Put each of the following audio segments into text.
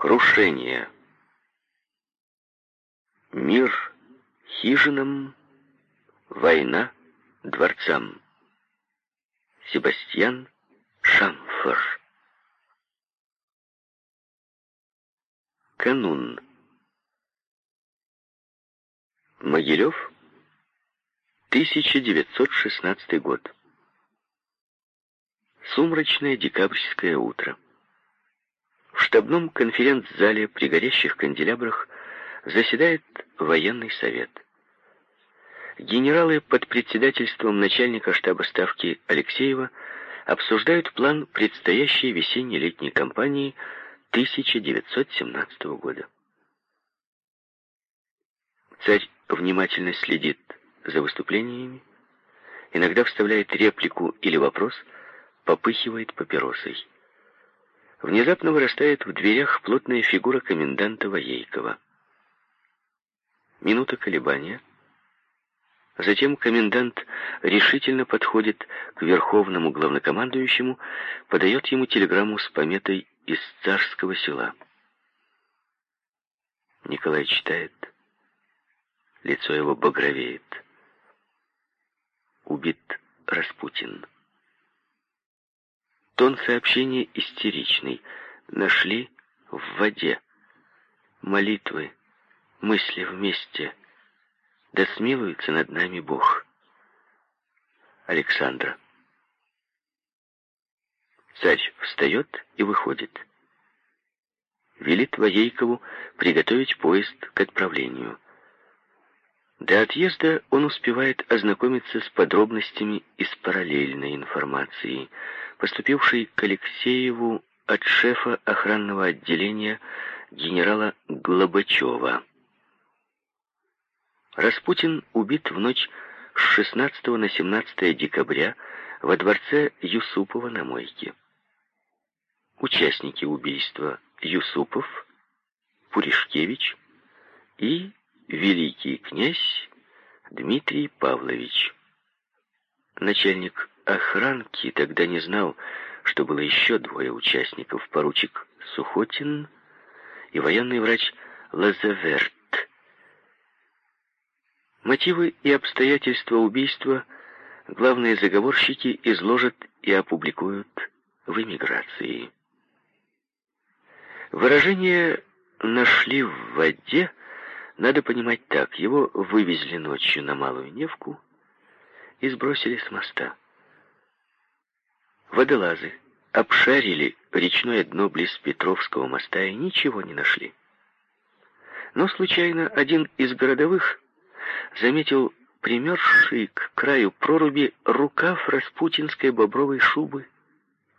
Крушение. Мир хижинам, война дворцам. Себастьян Шамфор. Канун. Могилев, 1916 год. Сумрачное декабрьское утро. В штабном конференц-зале при горящих канделябрах заседает военный совет. Генералы под председательством начальника штаба ставки Алексеева обсуждают план предстоящей весенне-летней кампании 1917 года. Царь внимательно следит за выступлениями, иногда вставляет реплику или вопрос, попыхивает папиросой. Внезапно вырастает в дверях плотная фигура коменданта Воейкова. Минута колебания. Затем комендант решительно подходит к верховному главнокомандующему, подает ему телеграмму с пометой из царского села. Николай читает. Лицо его багровеет. Убит Распутин. Тон сообщения истеричный. Нашли в воде. Молитвы мысли вместе. Да смилуется над нами Бог. Александра. Царь встает и выходит. Велит Воейкову приготовить поезд к отправлению. До отъезда он успевает ознакомиться с подробностями из параллельной информации, поступившей к Алексееву от шефа охранного отделения генерала Глобачева. Распутин убит в ночь с 16 на 17 декабря во дворце Юсупова на Мойке. Участники убийства Юсупов, Пуришкевич и великий князь Дмитрий Павлович. Начальник охранки тогда не знал, что было еще двое участников, поручик Сухотин и военный врач Лазаверт. Мотивы и обстоятельства убийства главные заговорщики изложат и опубликуют в эмиграции. Выражение «нашли в воде» надо понимать так. Его вывезли ночью на Малую Невку и сбросили с моста. Водолазы обшарили речное дно близ Петровского моста и ничего не нашли. Но случайно один из городовых заметил примерзший к краю проруби рукав распутинской бобровой шубы,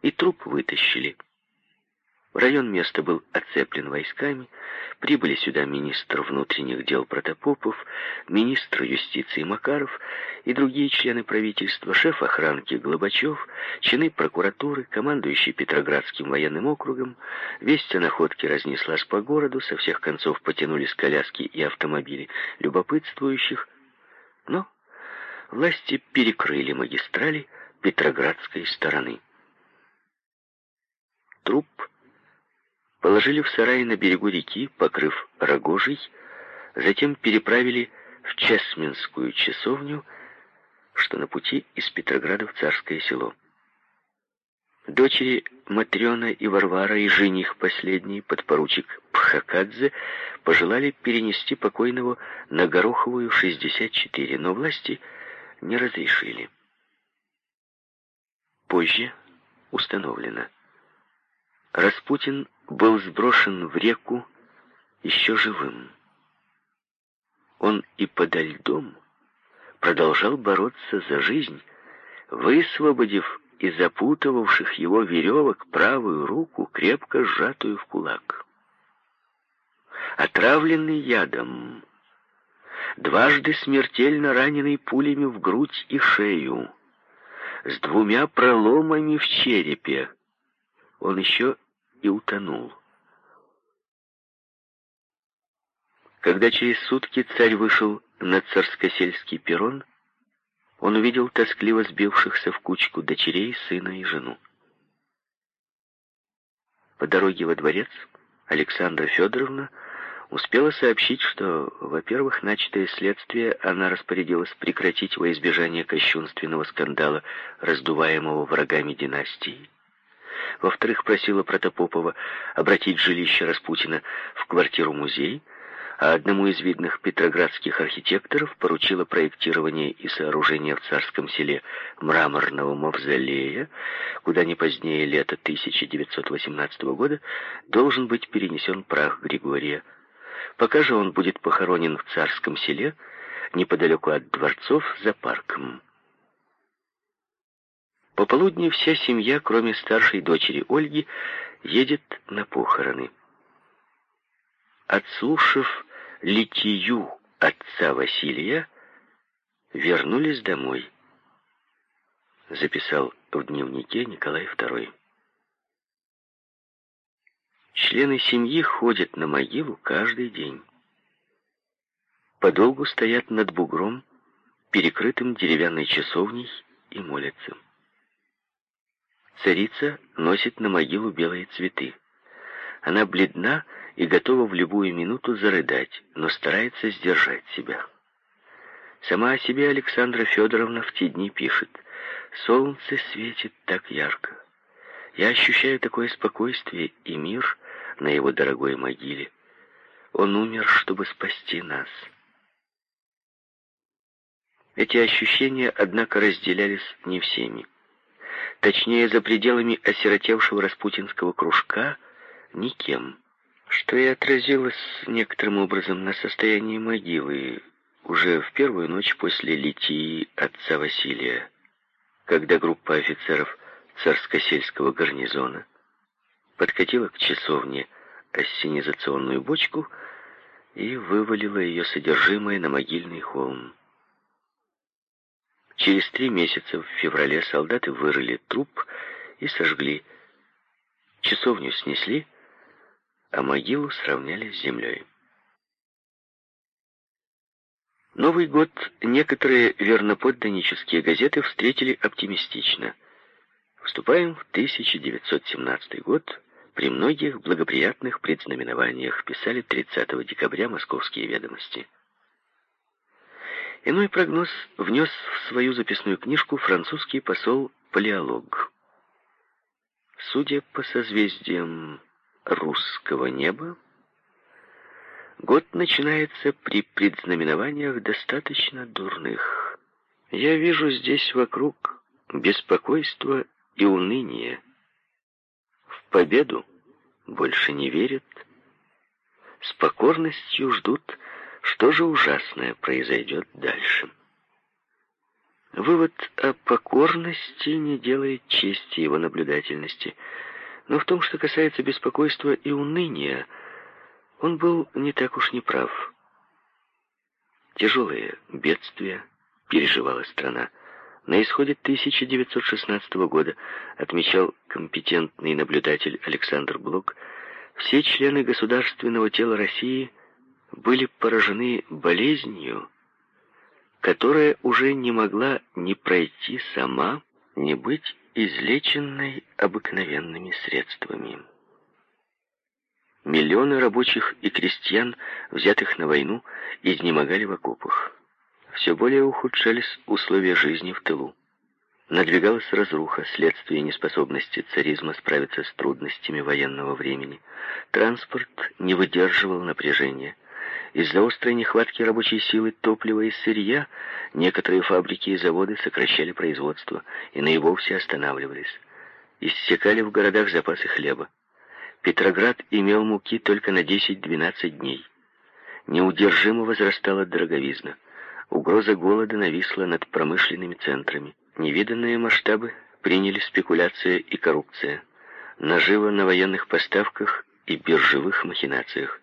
и труп вытащили. Район места был оцеплен войсками, прибыли сюда министр внутренних дел Протопопов, министр юстиции Макаров и другие члены правительства, шеф охранки Глобачев, чины прокуратуры, командующий Петроградским военным округом. Весть о находке разнеслась по городу, со всех концов потянулись коляски и автомобили любопытствующих, но власти перекрыли магистрали Петроградской стороны. Труп положили в сарай на берегу реки, покрыв рогожей, затем переправили в Чесменскую часовню, что на пути из Петрограда в Царское село. Дочери Матрена и Варвара и жених последний, подпоручик Пхакадзе, пожелали перенести покойного на Гороховую 64, но власти не разрешили. Позже установлено. Распутин был сброшен в реку еще живым. Он и подо льдом продолжал бороться за жизнь, высвободив из запутывавших его веревок правую руку, крепко сжатую в кулак. Отравленный ядом, дважды смертельно раненый пулями в грудь и шею, с двумя проломами в черепе, он еще и утонул. Когда через сутки царь вышел на царскосельский перрон, он увидел тоскливо сбившихся в кучку дочерей, сына и жену. По дороге во дворец Александра Федоровна успела сообщить, что, во-первых, начатое следствие она распорядилась прекратить во избежание кощунственного скандала, раздуваемого врагами династии. Во-вторых, просила Протопопова обратить жилище Распутина в квартиру-музей, а одному из видных петроградских архитекторов поручила проектирование и сооружение в Царском селе мраморного мавзолея, куда не позднее лета 1918 года должен быть перенесен прах Григория. Пока же он будет похоронен в Царском селе, неподалеку от дворцов, за парком. Пополудни вся семья, кроме старшей дочери Ольги, едет на похороны. Отслушав литию отца Василия, вернулись домой. Записал в дневнике Николай II. Члены семьи ходят на могилу каждый день. Подолгу стоят над бугром, перекрытым деревянной часовней, и молятся. Царица носит на могилу белые цветы. Она бледна и готова в любую минуту зарыдать, но старается сдержать себя. Сама о себе Александра Федоровна в те дни пишет. «Солнце светит так ярко. Я ощущаю такое спокойствие и мир на его дорогой могиле. Он умер, чтобы спасти нас». Эти ощущения, однако, разделялись не всеми. Точнее, за пределами осиротевшего распутинского кружка никем что и отразилось некоторым образом на состоянии могилы уже в первую ночь после литии отца Василия, когда группа офицеров царско-сельского гарнизона подкатила к часовне ассенизационную бочку и вывалила ее содержимое на могильный холм. Через три месяца в феврале солдаты вырыли труп и сожгли. Часовню снесли, а могилу сравняли с землей. Новый год некоторые верноподданнические газеты встретили оптимистично. Вступаем в 1917 год, при многих благоприятных предзнаменованиях, писали 30 декабря московские ведомости. Иной прогноз внес в свою записную книжку французский посол Палеолог. Судя по созвездиям русского неба, год начинается при предзнаменованиях достаточно дурных. Я вижу здесь вокруг беспокойство и уныние. В победу больше не верят, с покорностью ждут, что же ужасное произойдет дальше. Вывод о покорности не делает чести его наблюдательности – но в том, что касается беспокойства и уныния, он был не так уж не прав. Тяжелые бедствия переживала страна. На исходе 1916 года, отмечал компетентный наблюдатель Александр Блок, все члены государственного тела России были поражены болезнью, которая уже не могла ни пройти сама, ни быть излеченной обыкновенными средствами. Миллионы рабочих и крестьян, взятых на войну, изнемогали в окопах. Все более ухудшались условия жизни в тылу. Надвигалась разруха, следствие неспособности царизма справиться с трудностями военного времени. Транспорт не выдерживал напряжения. Из-за острой нехватки рабочей силы, топлива и сырья некоторые фабрики и заводы сокращали производство и наивовсе останавливались. Иссякали в городах запасы хлеба. Петроград имел муки только на 10-12 дней. Неудержимо возрастала дороговизна. Угроза голода нависла над промышленными центрами. Невиданные масштабы приняли спекуляция и коррупция. Наживо на военных поставках и биржевых махинациях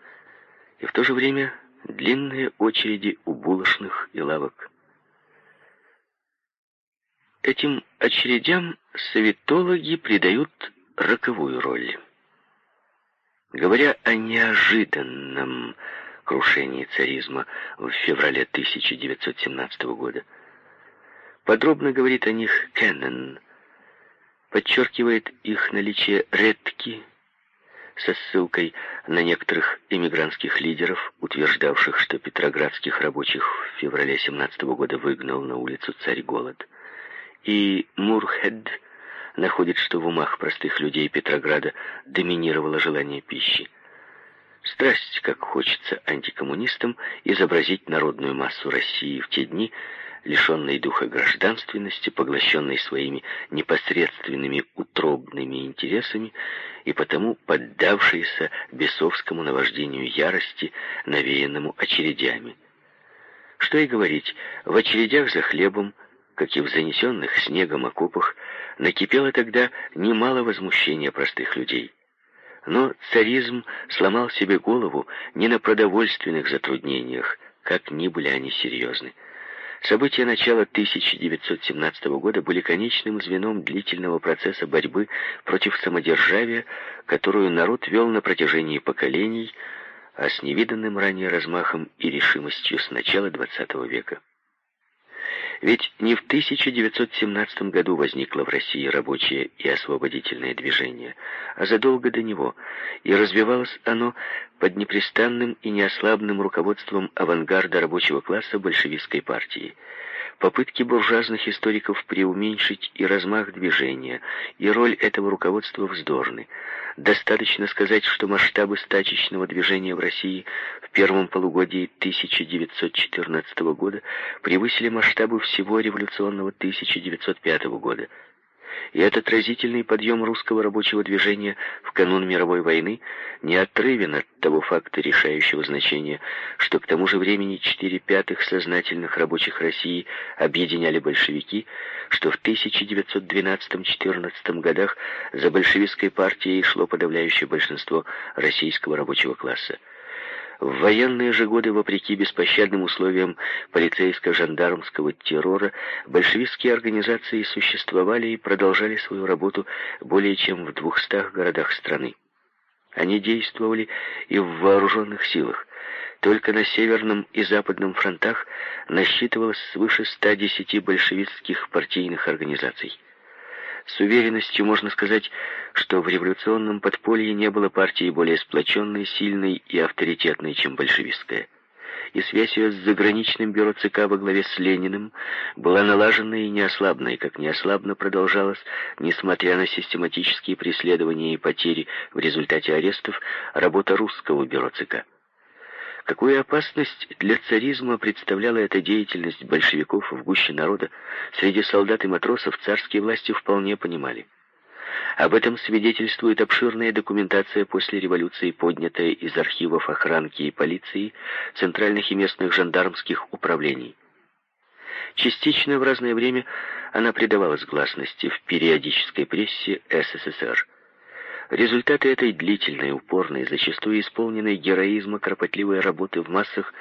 и в то же время длинные очереди у булочных и лавок. Этим очередям советологи придают роковую роль. Говоря о неожиданном крушении царизма в феврале 1917 года, подробно говорит о них Кеннон, подчеркивает их наличие редки, со ссылкой на некоторых эмигрантских лидеров, утверждавших, что петроградских рабочих в феврале 17 года выгнал на улицу царь голод. И Мурхед находит, что в умах простых людей Петрограда доминировало желание пищи. Страсть, как хочется антикоммунистам, изобразить народную массу России в те дни, лишенной духа гражданственности, поглощенной своими непосредственными утробными интересами и потому поддавшейся бесовскому наваждению ярости, навеянному очередями. Что и говорить, в очередях за хлебом, как и в занесенных снегом окопах, накипело тогда немало возмущения простых людей. Но царизм сломал себе голову не на продовольственных затруднениях, как ни были они серьезны. События начала 1917 года были конечным звеном длительного процесса борьбы против самодержавия, которую народ вел на протяжении поколений, а с невиданным ранее размахом и решимостью с начала XX века. Ведь не в 1917 году возникло в России рабочее и освободительное движение, а задолго до него, и развивалось оно под непрестанным и неослабным руководством авангарда рабочего класса большевистской партии. Попытки буржуазных историков преуменьшить и размах движения, и роль этого руководства вздорны. Достаточно сказать, что масштабы стачечного движения в России в первом полугодии 1914 года превысили масштабы всего революционного 1905 года – и этот разительный подъем русского рабочего движения в канун мировой войны не отрывен от того факта решающего значения, что к тому же времени четыре пятых сознательных рабочих России объединяли большевики, что в 1912-14 годах за большевистской партией шло подавляющее большинство российского рабочего класса. В военные же годы, вопреки беспощадным условиям полицейско-жандармского террора, большевистские организации существовали и продолжали свою работу более чем в двухстах городах страны. Они действовали и в вооруженных силах. Только на северном и западном фронтах насчитывалось свыше 110 большевистских партийных организаций. С уверенностью можно сказать, что в революционном подполье не было партии более сплоченной, сильной и авторитетной, чем большевистская. И связь ее с заграничным бюро ЦК во главе с Лениным была налажена и неослабной, как неослабно продолжалась, несмотря на систематические преследования и потери в результате арестов, работа русского бюро ЦК. Какую опасность для царизма представляла эта деятельность большевиков в гуще народа, среди солдат и матросов царские власти вполне понимали. Об этом свидетельствует обширная документация после революции, поднятая из архивов охранки и полиции, центральных и местных жандармских управлений. Частично в разное время она придавалась гласности в периодической прессе СССР. Результаты этой длительной, упорной, зачастую исполненной героизма кропотливой работы в массах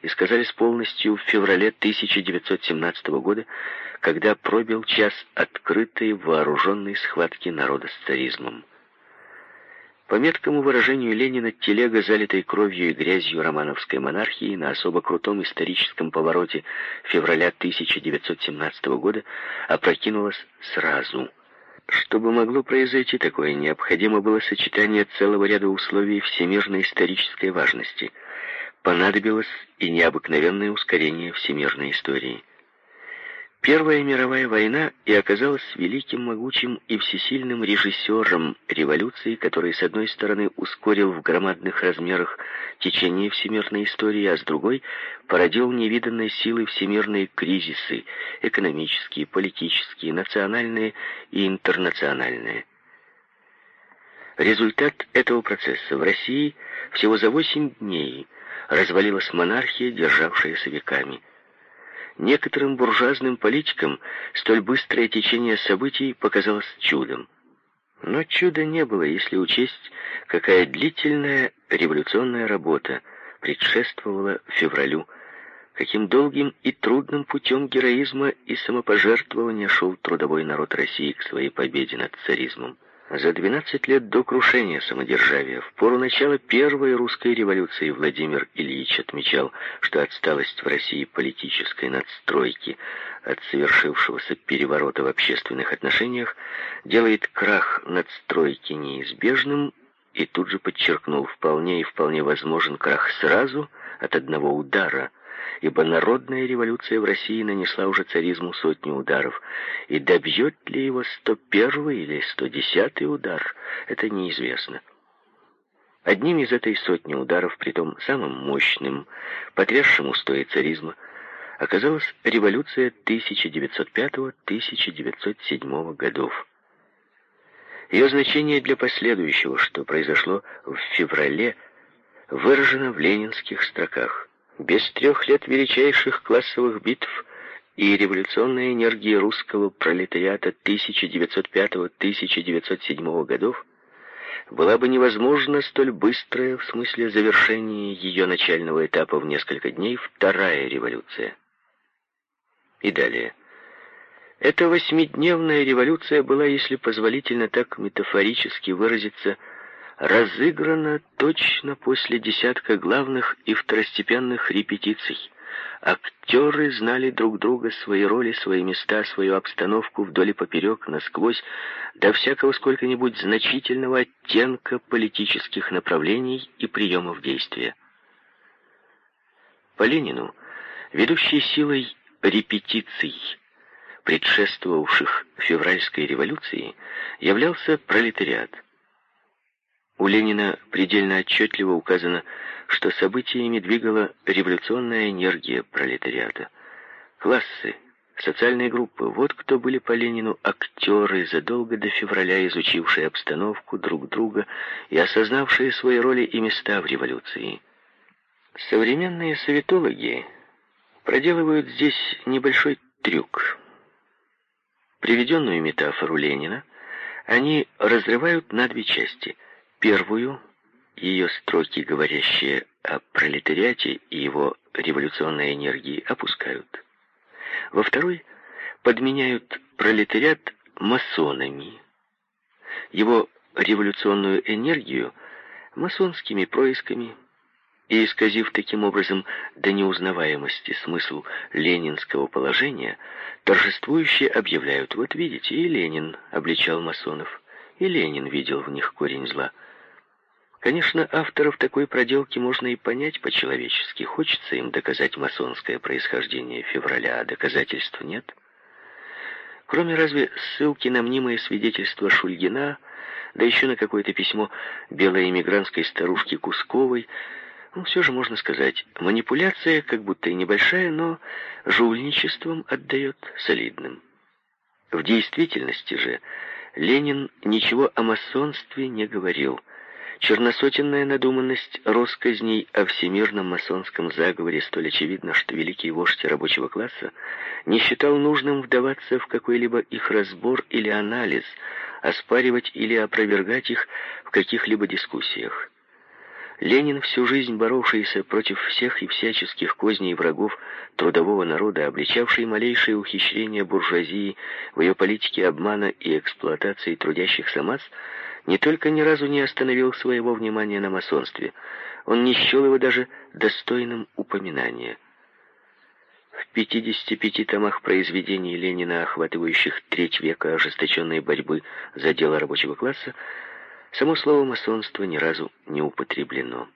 исказались полностью в феврале 1917 года, когда пробил час открытой вооруженной схватки народа с царизмом. По меткому выражению Ленина, телега, залитой кровью и грязью романовской монархии, на особо крутом историческом повороте февраля 1917 года опрокинулась сразу – чтобы могло произойти такое, необходимо было сочетание целого ряда условий всемирной исторической важности. Понадобилось и необыкновенное ускорение всемирной истории – Первая мировая война и оказалась великим, могучим и всесильным режиссером революции, который, с одной стороны, ускорил в громадных размерах течение всемирной истории, а с другой породил невиданной силы всемирные кризисы, экономические, политические, национальные и интернациональные. Результат этого процесса в России всего за восемь дней развалилась монархия, державшаяся веками – Некоторым буржуазным политикам столь быстрое течение событий показалось чудом. Но чуда не было, если учесть, какая длительная революционная работа предшествовала февралю, каким долгим и трудным путем героизма и самопожертвования шел трудовой народ России к своей победе над царизмом. За 12 лет до крушения самодержавия, в пору начала первой русской революции, Владимир Ильич отмечал, что отсталость в России политической надстройки от совершившегося переворота в общественных отношениях делает крах надстройки неизбежным и тут же подчеркнул, вполне и вполне возможен крах сразу от одного удара, ибо народная революция в России нанесла уже царизму сотню ударов, и добьет ли его 101 или 110 удар, это неизвестно. Одним из этой сотни ударов, притом самым мощным, потрясшим устои царизма, оказалась революция 1905-1907 годов. Ее значение для последующего, что произошло в феврале, выражено в ленинских строках. Без трех лет величайших классовых битв и революционной энергии русского пролетариата 1905-1907 годов была бы невозможна столь быстрая, в смысле завершения ее начального этапа в несколько дней, вторая революция. И далее. Эта восьмидневная революция была, если позволительно так метафорически выразиться, разыграна точно после десятка главных и второстепенных репетиций. Актеры знали друг друга, свои роли, свои места, свою обстановку вдоль и поперек, насквозь, до всякого сколько-нибудь значительного оттенка политических направлений и приемов действия. По Ленину, ведущей силой репетиций, предшествовавших февральской революции, являлся пролетариат. У Ленина предельно отчетливо указано, что событиями двигала революционная энергия пролетариата. Классы, социальные группы, вот кто были по Ленину актеры, задолго до февраля изучившие обстановку друг друга и осознавшие свои роли и места в революции. Современные советологи проделывают здесь небольшой трюк. Приведенную метафору Ленина они разрывают на две части. Первую, ее строки, говорящие о пролетариате и его революционной энергии, опускают. Во второй подменяют пролетариат масонами, его революционную энергию масонскими происками, и, исказив таким образом до неузнаваемости смысл ленинского положения, торжествующе объявляют, вот видите, и Ленин обличал масонов, и Ленин видел в них корень зла. Конечно, авторов такой проделки можно и понять по-человечески. Хочется им доказать масонское происхождение февраля, а доказательств нет. Кроме разве ссылки на мнимое свидетельство Шульгина, да еще на какое-то письмо белой эмигрантской старушки Кусковой, ну, все же можно сказать, манипуляция, как будто и небольшая, но жульничеством отдает солидным. В действительности же Ленин ничего о масонстве не говорил. Черносотенная надуманность россказней о всемирном масонском заговоре столь очевидна, что великий вождь рабочего класса не считал нужным вдаваться в какой-либо их разбор или анализ, оспаривать или опровергать их в каких-либо дискуссиях. Ленин, всю жизнь боровшийся против всех и всяческих козней врагов трудового народа, обличавший малейшие ухищрения буржуазии в ее политике обмана и эксплуатации трудящихся масс, не только ни разу не остановил своего внимания на масонстве, он не счел его даже достойным упоминания. В 55 томах произведений Ленина, охватывающих треть века ожесточенной борьбы за дело рабочего класса, Само слово «масонство» ни разу не употреблено.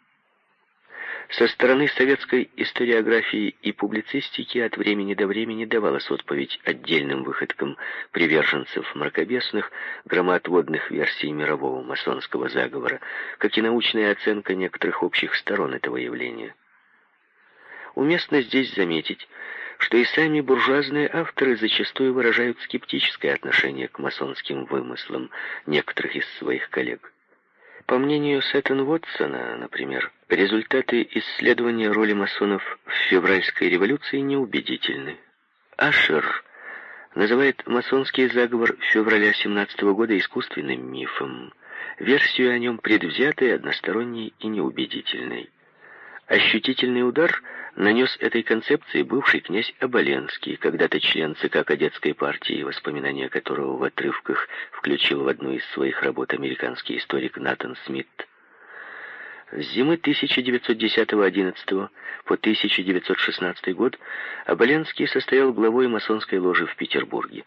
Со стороны советской историографии и публицистики от времени до времени давалась отповедь отдельным выходкам приверженцев мракобесных, громоотводных версий мирового масонского заговора, как и научная оценка некоторых общих сторон этого явления. Уместно здесь заметить, что и сами буржуазные авторы зачастую выражают скептическое отношение к масонским вымыслам некоторых из своих коллег. По мнению Сеттон Уотсона, например, результаты исследования роли масонов в февральской революции неубедительны. Ашер называет масонский заговор февраля 17 года искусственным мифом, версию о нем предвзятой, односторонней и неубедительной. Ощутительный удар нанес этой концепции бывший князь Оболенский, когда-то член ЦК кадетской партии, воспоминания которого в отрывках включил в одну из своих работ американский историк Натан Смит. С зимы 1910-11 по 1916 год Оболенский состоял главой масонской ложи в Петербурге.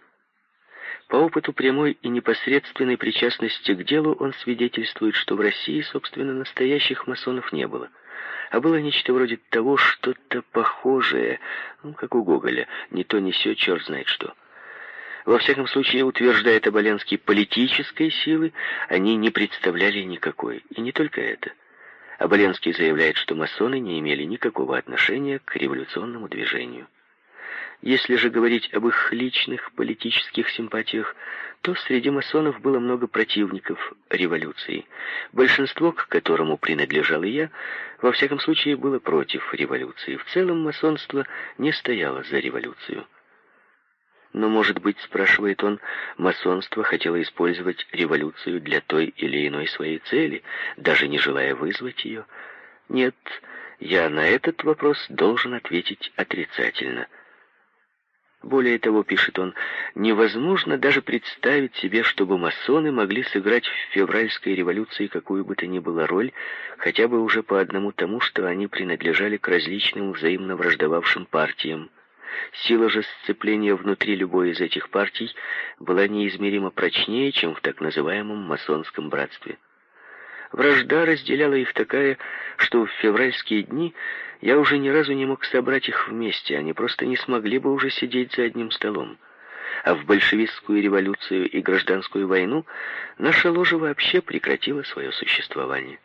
По опыту прямой и непосредственной причастности к делу он свидетельствует, что в России, собственно, настоящих масонов не было, а было нечто вроде того, что-то похожее, ну, как у Гоголя, не то, не сё, черт знает что. Во всяком случае, утверждает Оболенский, политической силы они не представляли никакой. И не только это. Оболенский заявляет, что масоны не имели никакого отношения к революционному движению. Если же говорить об их личных политических симпатиях, то среди масонов было много противников революции. Большинство, к которому принадлежал и я, во всяком случае было против революции. В целом масонство не стояло за революцию. Но, может быть, спрашивает он, масонство хотело использовать революцию для той или иной своей цели, даже не желая вызвать ее? Нет, я на этот вопрос должен ответить отрицательно – более того, пишет он, невозможно даже представить себе, чтобы масоны могли сыграть в февральской революции какую бы то ни было роль, хотя бы уже по одному тому, что они принадлежали к различным взаимно враждовавшим партиям. Сила же сцепления внутри любой из этих партий была неизмеримо прочнее, чем в так называемом масонском братстве. Вражда разделяла их такая, что в февральские дни я уже ни разу не мог собрать их вместе, они просто не смогли бы уже сидеть за одним столом. А в большевистскую революцию и гражданскую войну наша ложа вообще прекратила свое существование.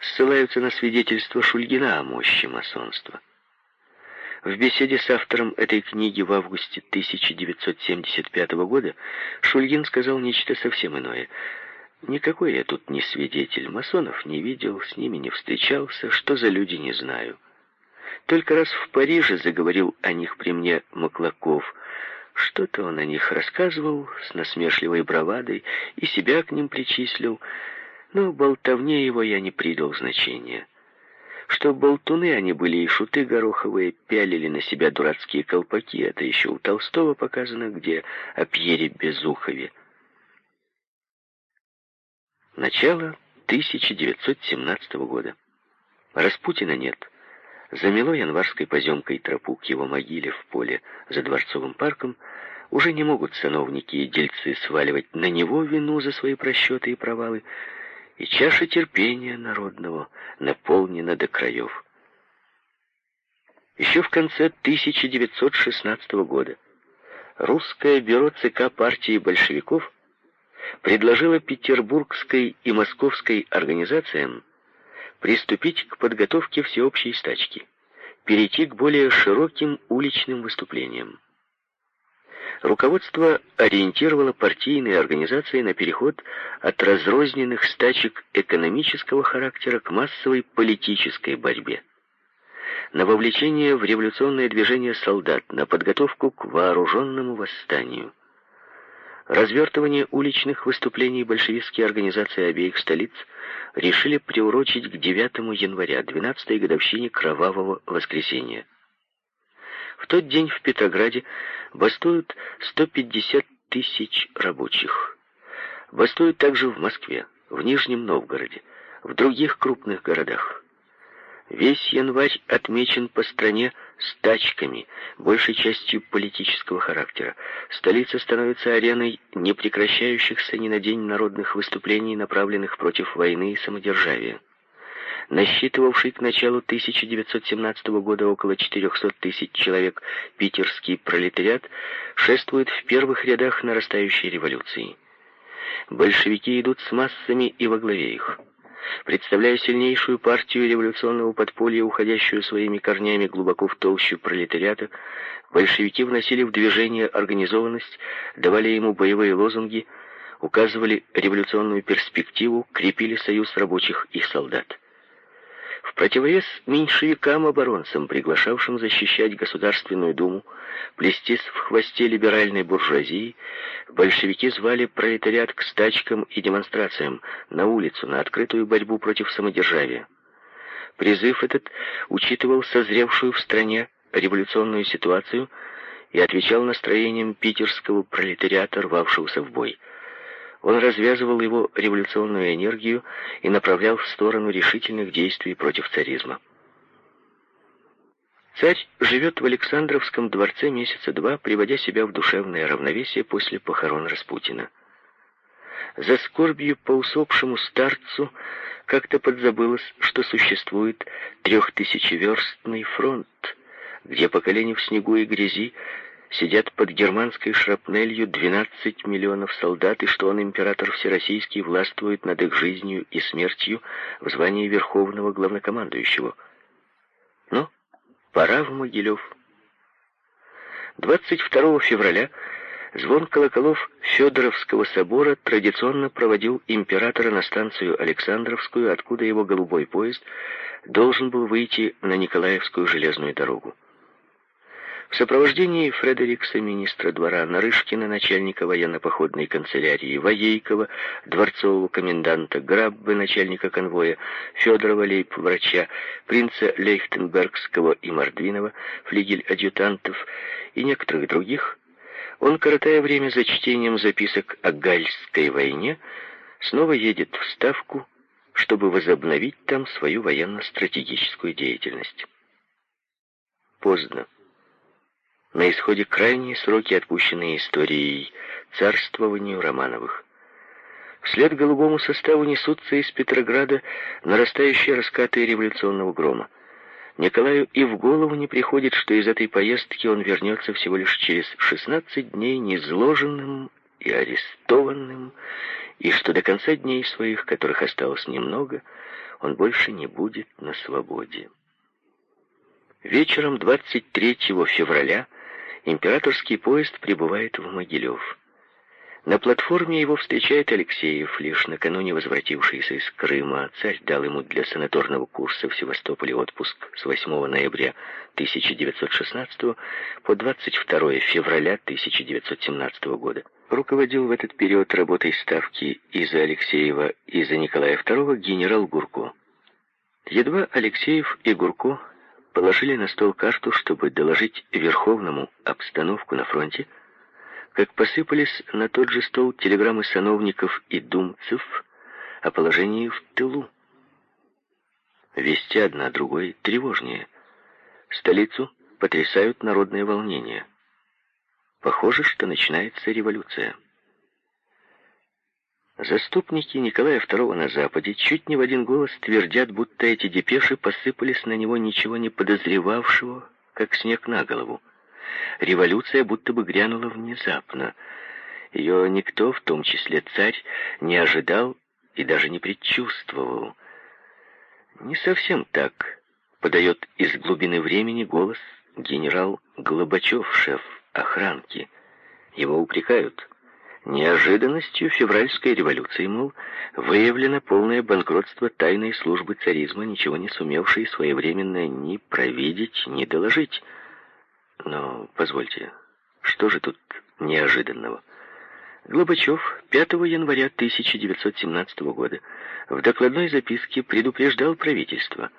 Ссылаются на свидетельство Шульгина о мощи масонства. В беседе с автором этой книги в августе 1975 года Шульгин сказал нечто совсем иное – Никакой я тут не свидетель, масонов не видел, с ними не встречался, что за люди, не знаю. Только раз в Париже заговорил о них при мне Маклаков. Что-то он о них рассказывал с насмешливой бравадой и себя к ним причислил, но болтовне его я не придал значения. Что болтуны они были и шуты гороховые, пялили на себя дурацкие колпаки, это еще у Толстого показано, где о Пьере Безухове. Начало 1917 года. Распутина нет. Замело январской поземкой тропу к его могиле в поле за Дворцовым парком. Уже не могут сановники и дельцы сваливать на него вину за свои просчеты и провалы, и чаша терпения народного наполнена до краев. Еще в конце 1916 года русское бюро ЦК партии большевиков предложила петербургской и московской организациям приступить к подготовке всеобщей стачки, перейти к более широким уличным выступлениям. Руководство ориентировало партийные организации на переход от разрозненных стачек экономического характера к массовой политической борьбе, на вовлечение в революционное движение солдат, на подготовку к вооруженному восстанию – Развертывание уличных выступлений большевистские организации обеих столиц решили приурочить к 9 января, 12-й годовщине Кровавого воскресенья. В тот день в Петрограде бастуют 150 тысяч рабочих. Бастуют также в Москве, в Нижнем Новгороде, в других крупных городах. Весь январь отмечен по стране стачками, большей частью политического характера. Столица становится ареной непрекращающихся ни на день народных выступлений, направленных против войны и самодержавия. Насчитывавший к началу 1917 года около 400 тысяч человек питерский пролетариат шествует в первых рядах нарастающей революции. Большевики идут с массами и во главе их представляя сильнейшую партию революционного подполья, уходящую своими корнями глубоко в толщу пролетариата, большевики вносили в движение организованность, давали ему боевые лозунги, указывали революционную перспективу, крепили союз рабочих и солдат. В противовес меньшевикам-оборонцам, приглашавшим защищать Государственную Думу, плестись в хвосте либеральной буржуазии, большевики звали пролетариат к стачкам и демонстрациям, на улицу, на открытую борьбу против самодержавия. Призыв этот учитывал созревшую в стране революционную ситуацию и отвечал настроениям питерского пролетариата, рвавшегося в бой – он развязывал его революционную энергию и направлял в сторону решительных действий против царизма. Царь живет в Александровском дворце месяца два, приводя себя в душевное равновесие после похорон Распутина. За скорбью по усопшему старцу как-то подзабылось, что существует трехтысячеверстный фронт, где, поколение в снегу и грязи, сидят под германской шрапнелью 12 миллионов солдат, и что он, император всероссийский, властвует над их жизнью и смертью в звании верховного главнокомандующего. Но пора в Могилев. 22 февраля звон колоколов Федоровского собора традиционно проводил императора на станцию Александровскую, откуда его голубой поезд должен был выйти на Николаевскую железную дорогу. В сопровождении Фредерикса, министра двора, Нарышкина, начальника военно-походной канцелярии, Воейкова, дворцового коменданта, Граббы, начальника конвоя, Федорова, лейб-врача, принца Лейхтенбергского и Мордвинова, флигель-адъютантов и некоторых других, он, коротая время за чтением записок о Гальской войне, снова едет в Ставку, чтобы возобновить там свою военно-стратегическую деятельность. Поздно. На исходе крайние сроки, отпущенные историей царствованию Романовых. Вслед голубому составу несутся из Петрограда нарастающие раскаты революционного грома. Николаю и в голову не приходит, что из этой поездки он вернется всего лишь через 16 дней незложенным и арестованным, и что до конца дней своих, которых осталось немного, он больше не будет на свободе. Вечером 23 февраля императорский поезд прибывает в Могилев. На платформе его встречает Алексеев, лишь накануне возвратившийся из Крыма. Царь дал ему для санаторного курса в Севастополе отпуск с 8 ноября 1916 по 22 февраля 1917 года. Руководил в этот период работой ставки и за Алексеева, и за Николая II генерал Гурко. Едва Алексеев и Гурко положили на стол карту, чтобы доложить Верховному обстановку на фронте, как посыпались на тот же стол телеграммы сановников и думцев о положении в тылу. Вести одна другой тревожнее. Столицу потрясают народные волнения. Похоже, что начинается революция. Заступники Николая II на Западе чуть не в один голос твердят, будто эти депеши посыпались на него ничего не подозревавшего, как снег на голову. Революция будто бы грянула внезапно. Ее никто, в том числе царь, не ожидал и даже не предчувствовал. Не совсем так, подает из глубины времени голос генерал Глобачев, шеф охранки. Его упрекают. Неожиданностью февральской революции, мол, выявлено полное банкротство тайной службы царизма, ничего не сумевшей своевременно ни провидеть, ни доложить. Но, позвольте, что же тут неожиданного? Глобачев 5 января 1917 года в докладной записке предупреждал правительство.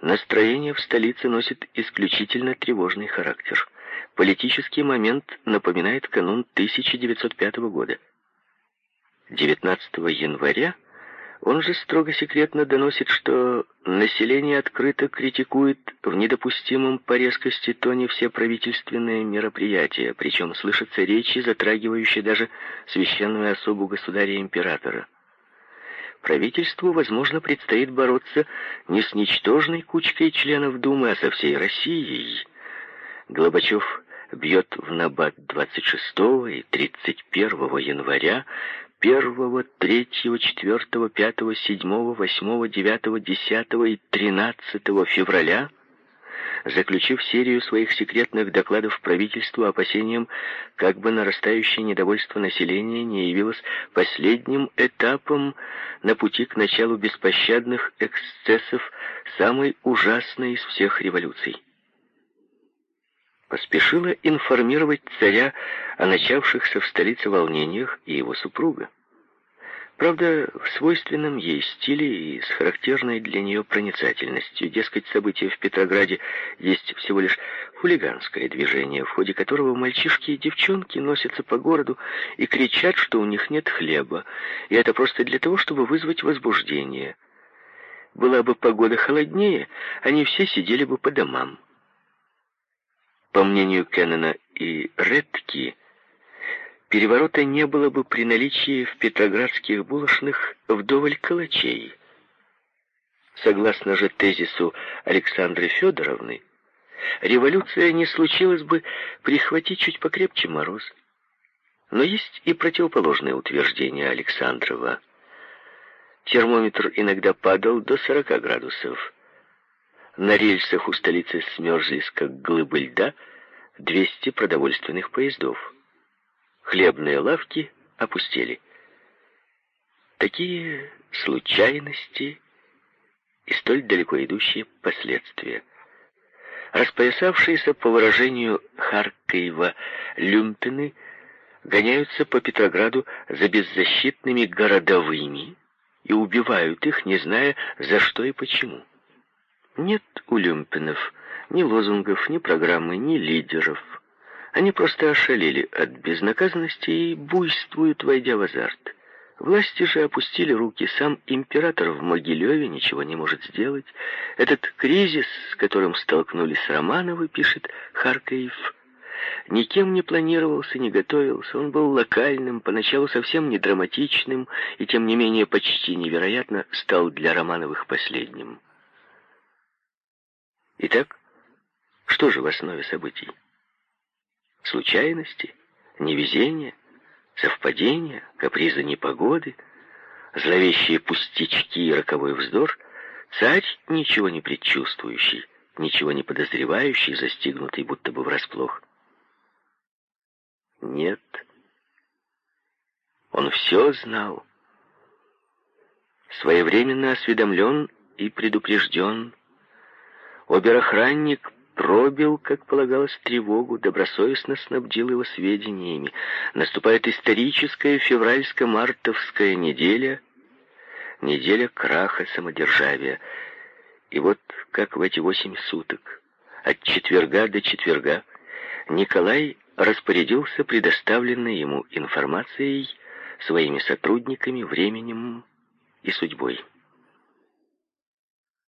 Настроение в столице носит исключительно тревожный характер – Политический момент напоминает канун 1905 года. 19 января он же строго секретно доносит, что население открыто критикует в недопустимом по резкости тоне все правительственные мероприятия, причем слышатся речи, затрагивающие даже священную особу государя-императора. Правительству, возможно, предстоит бороться не с ничтожной кучкой членов Думы, а со всей Россией. Глобачев бьет в набат 26 и 31 января, 1, 3, 4, 5, 7, 8, 9, 10 и 13 февраля, заключив серию своих секретных докладов правительству опасением, как бы нарастающее недовольство населения не явилось последним этапом на пути к началу беспощадных эксцессов самой ужасной из всех революций поспешила информировать царя о начавшихся в столице волнениях и его супруга. Правда, в свойственном ей стиле и с характерной для нее проницательностью. Дескать, события в Петрограде есть всего лишь хулиганское движение, в ходе которого мальчишки и девчонки носятся по городу и кричат, что у них нет хлеба, и это просто для того, чтобы вызвать возбуждение. Была бы погода холоднее, они все сидели бы по домам. По мнению Кеннона и Редки, переворота не было бы при наличии в петроградских булочных вдоволь калачей. Согласно же тезису Александры Федоровны, революция не случилась бы, прихватить чуть покрепче мороз. Но есть и противоположное утверждение Александрова. Термометр иногда падал до 40 градусов. На рельсах у столицы смерзлись, как глыбы льда, 200 продовольственных поездов. Хлебные лавки опустели. Такие случайности и столь далеко идущие последствия. Распоясавшиеся, по выражению Харкаева, люмпины гоняются по Петрограду за беззащитными городовыми и убивают их, не зная, за что и почему. Нет у люмпинов ни лозунгов, ни программы, ни лидеров. Они просто ошалели от безнаказанности и буйствуют, войдя в азарт. Власти же опустили руки. Сам император в Могилеве ничего не может сделать. Этот кризис, с которым столкнулись Романовы, пишет Харкаев, никем не планировался, не готовился. Он был локальным, поначалу совсем не драматичным, и тем не менее почти невероятно стал для Романовых последним. Итак, что же в основе событий? Случайности? Невезение? Совпадения, капризы непогоды, зловещие пустячки и роковой вздор, царь, ничего не предчувствующий, ничего не подозревающий, застигнутый будто бы врасплох. Нет, он все знал, своевременно осведомлен и предупрежден. Оберохранник пробил, как полагалось, тревогу, добросовестно снабдил его сведениями. Наступает историческая февральско-мартовская неделя, неделя краха самодержавия. И вот как в эти восемь суток, от четверга до четверга, Николай распорядился предоставленной ему информацией, своими сотрудниками, временем и судьбой.